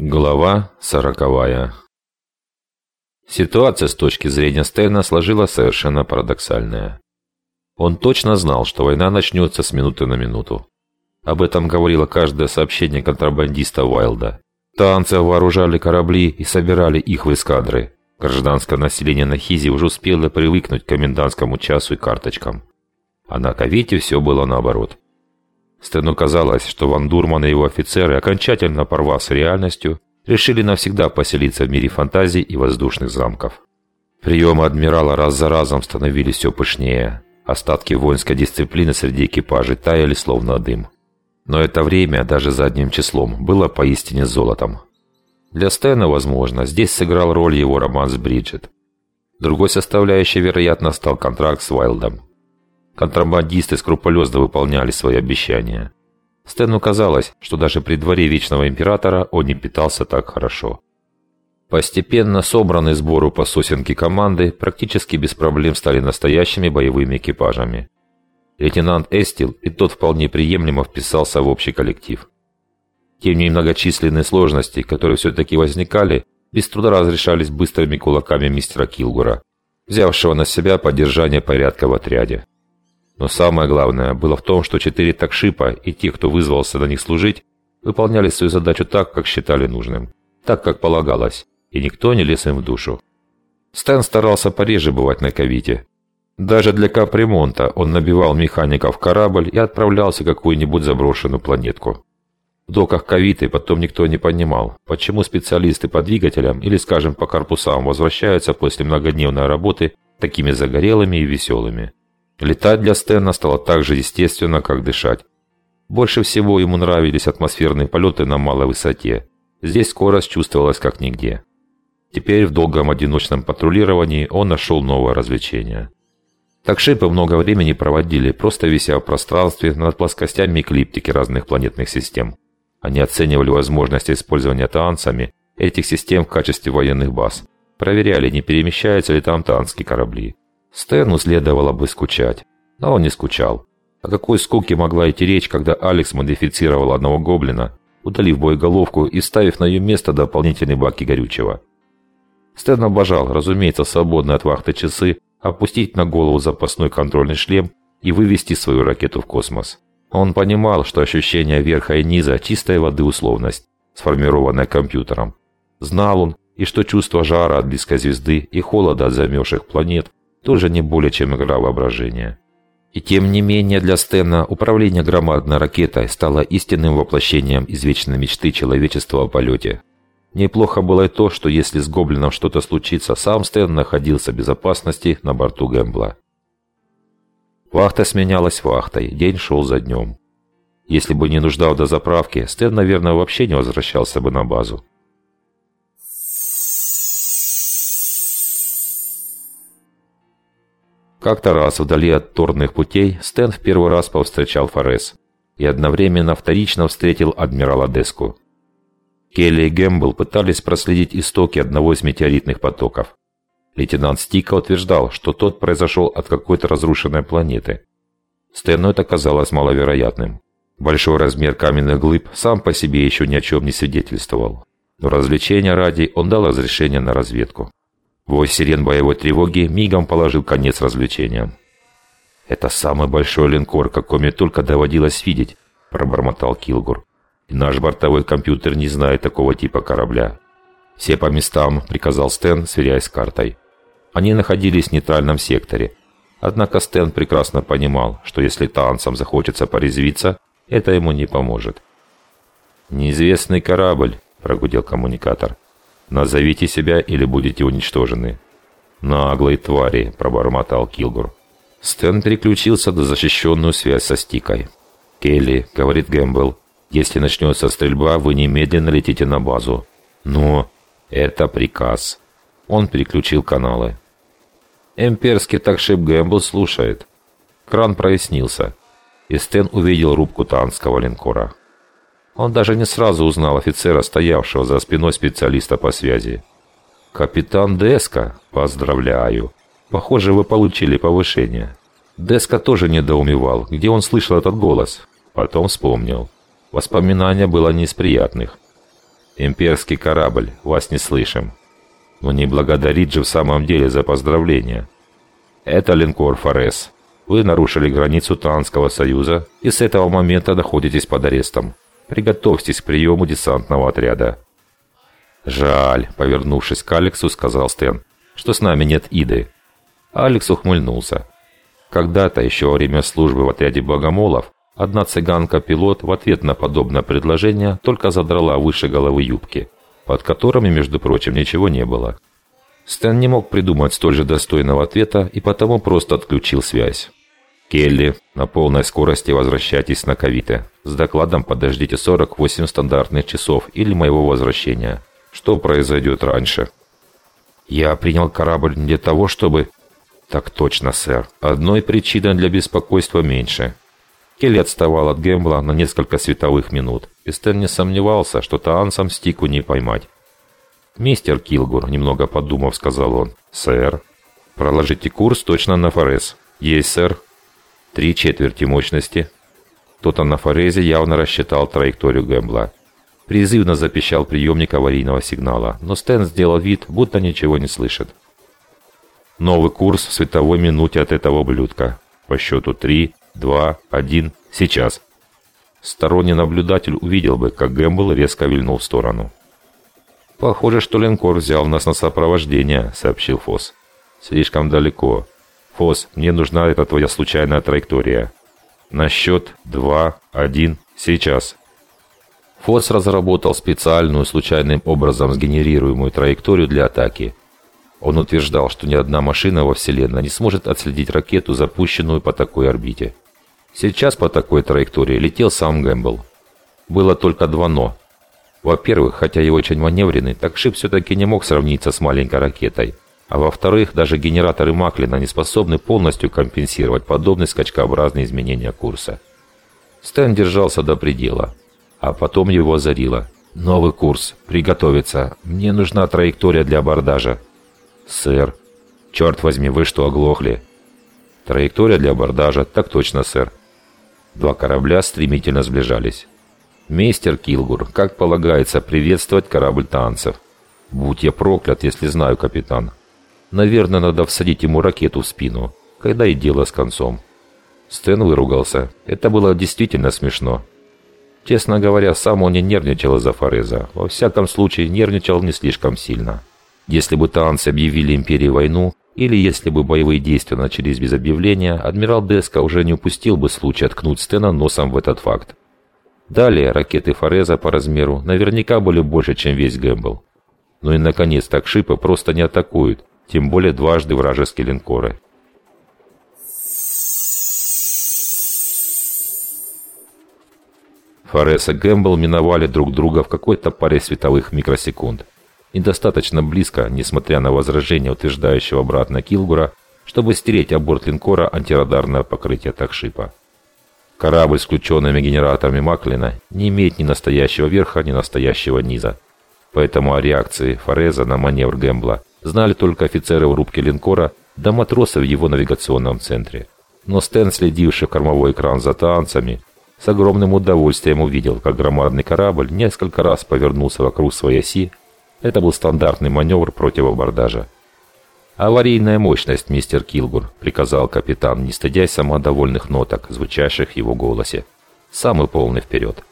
Глава сороковая Ситуация с точки зрения Стена сложилась совершенно парадоксальная. Он точно знал, что война начнется с минуты на минуту. Об этом говорило каждое сообщение контрабандиста Уайлда. Танцы вооружали корабли и собирали их в эскадры. Гражданское население на Хизе уже успело привыкнуть к комендантскому часу и карточкам. А на Кавите все было наоборот. Стэну казалось, что Ван Дурман и его офицеры, окончательно порвав с реальностью, решили навсегда поселиться в мире фантазий и воздушных замков. Приемы адмирала раз за разом становились все пышнее. Остатки воинской дисциплины среди экипажей таяли словно дым. Но это время, даже задним числом, было поистине золотом. Для Стэна, возможно, здесь сыграл роль его роман с Бриджит. Другой составляющей, вероятно, стал контракт с Уайлдом. Контрабандисты скрупулезно выполняли свои обещания. Стэну казалось, что даже при дворе Вечного Императора он не питался так хорошо. Постепенно собранные сбору по сосенке команды практически без проблем стали настоящими боевыми экипажами. Лейтенант Эстил и тот вполне приемлемо вписался в общий коллектив. Тем не многочисленные сложности, которые все-таки возникали, без труда разрешались быстрыми кулаками мистера Килгура, взявшего на себя поддержание порядка в отряде. Но самое главное было в том, что четыре такшипа и те, кто вызвался на них служить, выполняли свою задачу так, как считали нужным, так, как полагалось, и никто не лез им в душу. Стэн старался пореже бывать на Кавите. Даже для капремонта он набивал механиков корабль и отправлялся в какую-нибудь заброшенную планетку. В доках Кавиты потом никто не понимал, почему специалисты по двигателям или, скажем, по корпусам возвращаются после многодневной работы такими загорелыми и веселыми. Летать для Стэна стало так же естественно, как дышать. Больше всего ему нравились атмосферные полеты на малой высоте. Здесь скорость чувствовалась как нигде. Теперь в долгом одиночном патрулировании он нашел новое развлечение. Такшипы много времени проводили, просто вися в пространстве над плоскостями эклиптики разных планетных систем. Они оценивали возможности использования танцами этих систем в качестве военных баз. Проверяли, не перемещаются ли там танские корабли. Стэну следовало бы скучать, но он не скучал. О какой скуке могла идти речь, когда Алекс модифицировал одного гоблина, удалив боеголовку и ставив на ее место дополнительные баки горючего. Стэн обожал, разумеется, свободные от вахты часы, опустить на голову запасной контрольный шлем и вывести свою ракету в космос. Он понимал, что ощущение верха и низа – чистой воды условность, сформированная компьютером. Знал он, и что чувство жара от близкой звезды и холода от замерзших планет тоже не более чем игра воображения. И тем не менее для Стена управление громадной ракетой стало истинным воплощением извечной мечты человечества о полете. Неплохо было и то, что если с Гоблином что-то случится, сам Стэн находился в безопасности на борту Гэмбла. Вахта сменялась вахтой, день шел за днем. Если бы не нуждал до заправки, Стэн, наверное, вообще не возвращался бы на базу. Как-то раз вдали от торных путей Стэн в первый раз повстречал Форес и одновременно вторично встретил адмирала Деску. Келли и Гэмбл пытались проследить истоки одного из метеоритных потоков. Лейтенант Стика утверждал, что тот произошел от какой-то разрушенной планеты. Стэну это казалось маловероятным. Большой размер каменных глыб сам по себе еще ни о чем не свидетельствовал. Но развлечения ради он дал разрешение на разведку. Вой сирен боевой тревоги мигом положил конец развлечениям. «Это самый большой линкор, какой мне только доводилось видеть», – пробормотал Килгур. «И наш бортовой компьютер не знает такого типа корабля». «Все по местам», – приказал Стэн, сверяясь с картой. Они находились в нейтральном секторе. Однако Стэн прекрасно понимал, что если танцам захочется порезвиться, это ему не поможет. «Неизвестный корабль», – прогудел коммуникатор. Назовите себя или будете уничтожены». «Наглые твари», – пробормотал Килгур. Стэн переключился на защищенную связь со Стикой. «Келли», – говорит Гэмбл, – «если начнется стрельба, вы немедленно летите на базу». «Но это приказ». Он переключил каналы. Имперский такшип Гэмбл слушает. Кран прояснился, и Стэн увидел рубку танского линкора. Он даже не сразу узнал офицера, стоявшего за спиной специалиста по связи. «Капитан Деска, поздравляю! Похоже, вы получили повышение». Деска тоже недоумевал, где он слышал этот голос. Потом вспомнил. Воспоминание было не из приятных. «Имперский корабль, вас не слышим». Но не благодарить же в самом деле за поздравления. Это линкор «Форес». Вы нарушили границу Танского союза и с этого момента находитесь под арестом. Приготовьтесь к приему десантного отряда. «Жаль», — повернувшись к Алексу, сказал Стэн, — «что с нами нет Иды». Алекс ухмыльнулся. Когда-то, еще во время службы в отряде богомолов, одна цыганка-пилот в ответ на подобное предложение только задрала выше головы юбки, под которыми, между прочим, ничего не было. Стэн не мог придумать столь же достойного ответа и потому просто отключил связь. «Келли, на полной скорости возвращайтесь на Кавите. С докладом подождите 48 стандартных часов или моего возвращения. Что произойдет раньше?» «Я принял корабль для того, чтобы...» «Так точно, сэр. Одной причиной для беспокойства меньше». Келли отставал от Гэмбла на несколько световых минут, и Стэн не сомневался, что Таансом стику не поймать. «Мистер Килгур», — немного подумав, сказал он. «Сэр». «Проложите курс точно на Форес». «Есть, сэр». Три четверти мощности. Кто-то на Форезе явно рассчитал траекторию Гэмбла. Призывно запищал приемник аварийного сигнала, но Стэн сделал вид, будто ничего не слышит. Новый курс в световой минуте от этого блюдка. По счету 3, 2, 1, сейчас. Сторонний наблюдатель увидел бы, как Гэмбл резко вильнул в сторону. «Похоже, что линкор взял нас на сопровождение», — сообщил Фос. «Слишком далеко. Фос, мне нужна эта твоя случайная траектория. На счет 2, 1, сейчас. Фос разработал специальную случайным образом сгенерируемую траекторию для атаки. Он утверждал, что ни одна машина во Вселенной не сможет отследить ракету, запущенную по такой орбите. Сейчас по такой траектории летел сам Гэмбл. Было только два «но». Во-первых, хотя и очень маневренный, так шип все-таки не мог сравниться с маленькой ракетой – а во-вторых, даже генераторы Маклина не способны полностью компенсировать подобные скачкообразные изменения курса. Стэн держался до предела, а потом его озарило. «Новый курс. Приготовиться. Мне нужна траектория для абордажа». «Сэр». «Черт возьми, вы что, оглохли?» «Траектория для абордажа. Так точно, сэр». Два корабля стремительно сближались. «Мистер Килгур, как полагается приветствовать корабль танцев?» «Будь я проклят, если знаю, капитан». Наверное, надо всадить ему ракету в спину, когда и дело с концом. Стэн выругался. Это было действительно смешно. Честно говоря, сам он не нервничал из-за Фореза. Во всяком случае, нервничал не слишком сильно. Если бы таанцы объявили Империи войну, или если бы боевые действия начались без объявления, адмирал Деска уже не упустил бы случая ткнуть Стена носом в этот факт. Далее ракеты Фореза по размеру наверняка были больше, чем весь Гэмбл. Ну и наконец так шипы просто не атакуют, тем более дважды вражеские линкоры. Форес и Гэмбл миновали друг друга в какой-то паре световых микросекунд. И достаточно близко, несмотря на возражение утверждающего обратно Килгура, чтобы стереть о борт линкора антирадарное покрытие такшипа. Корабль с включенными генераторами Маклина не имеет ни настоящего верха, ни настоящего низа. Поэтому о реакции Фореза на маневр Гэмбла знали только офицеры в рубке линкора да матросы в его навигационном центре. Но Стэн, следивший в кормовой экран за танцами, с огромным удовольствием увидел, как громадный корабль несколько раз повернулся вокруг своей оси. Это был стандартный маневр против абордажа. «Аварийная мощность, мистер Килгур», — приказал капитан, не стыдясь самодовольных ноток, звучащих в его голосе. «Самый полный вперед».